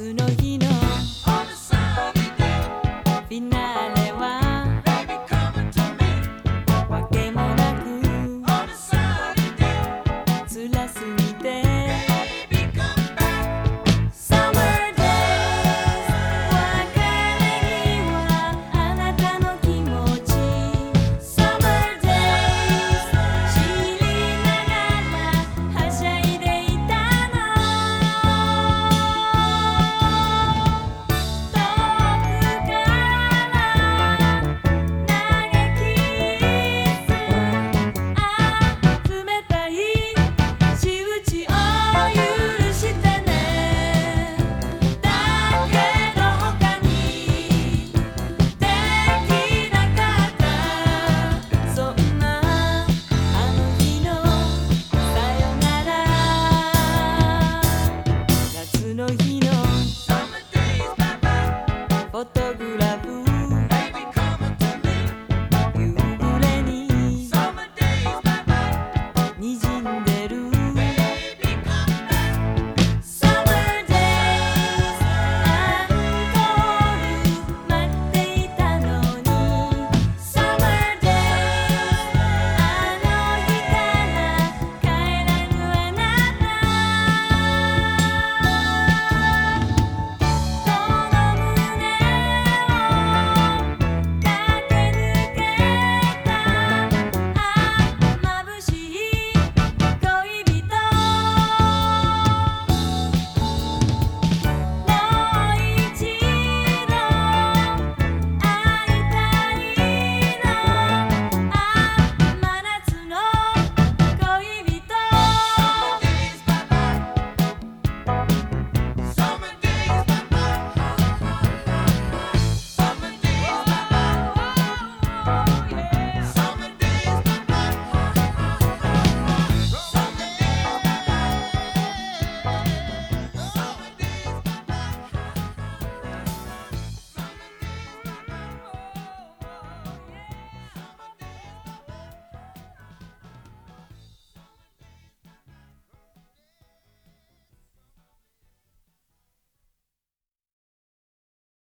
の日